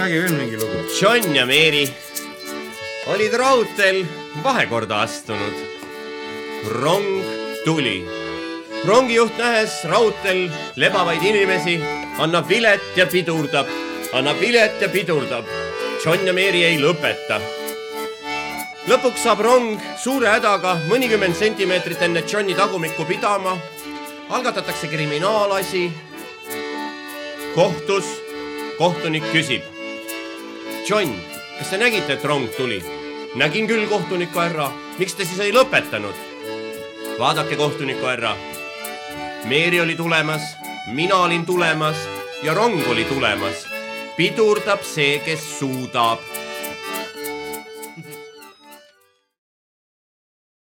räägi veel mingi lugu. John ja Mary olid raudteel vahekorda astunud. rong tuli. rongijuht nähes raudteel lebavaid inimesi, annab vilet ja pidurdab, annab vilet ja pidurdab. John ja Mary ei lõpeta. lõpuks saab rong suure hädaga mõnikümmend sentimeetrit enne Johni tagumikku pidama. algatatakse kriminaalasi. kohtus kohtunik küsib John, kas te nägite, et rong tuli? nägin küll, kohtuniku härra. miks te siis ei lõpetanud? vaadake, kohtuniku härra. Meeri oli tulemas, mina olin tulemas ja rong oli tulemas. pidurdab see, kes suudab